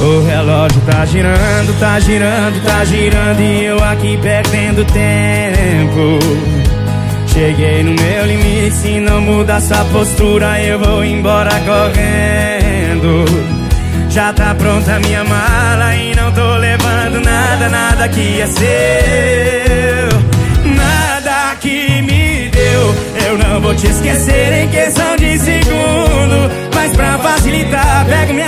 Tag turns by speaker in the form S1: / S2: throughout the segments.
S1: O relógio tá girando, tá girando, tá girando e eu aqui perdendo tempo. Cheguei no meu limite, se não muda essa postura eu vou embora correndo. Já tá pronta minha mala e não tô levando nada, nada que é seu. Nada que me deu, eu não vou te esquecer em questão de segundo. Mas pra facilitar, pego minhas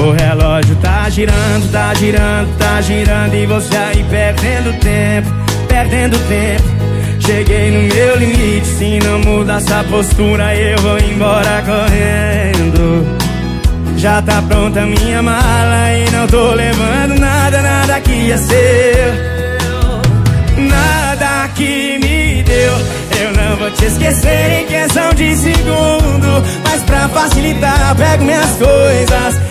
S1: O relógio tá girando, tá girando, tá girando E você aí perdendo tempo, perdendo tempo. Cheguei no meu limite, se não muda essa postura Eu vou embora correndo. Já tá pronta minha mala E não tô levando nada, nada que é seu. Nada que me deu. Eu não vou te esquecer em questão de segundo Mas pra facilitar, pego minhas coisas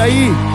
S2: aí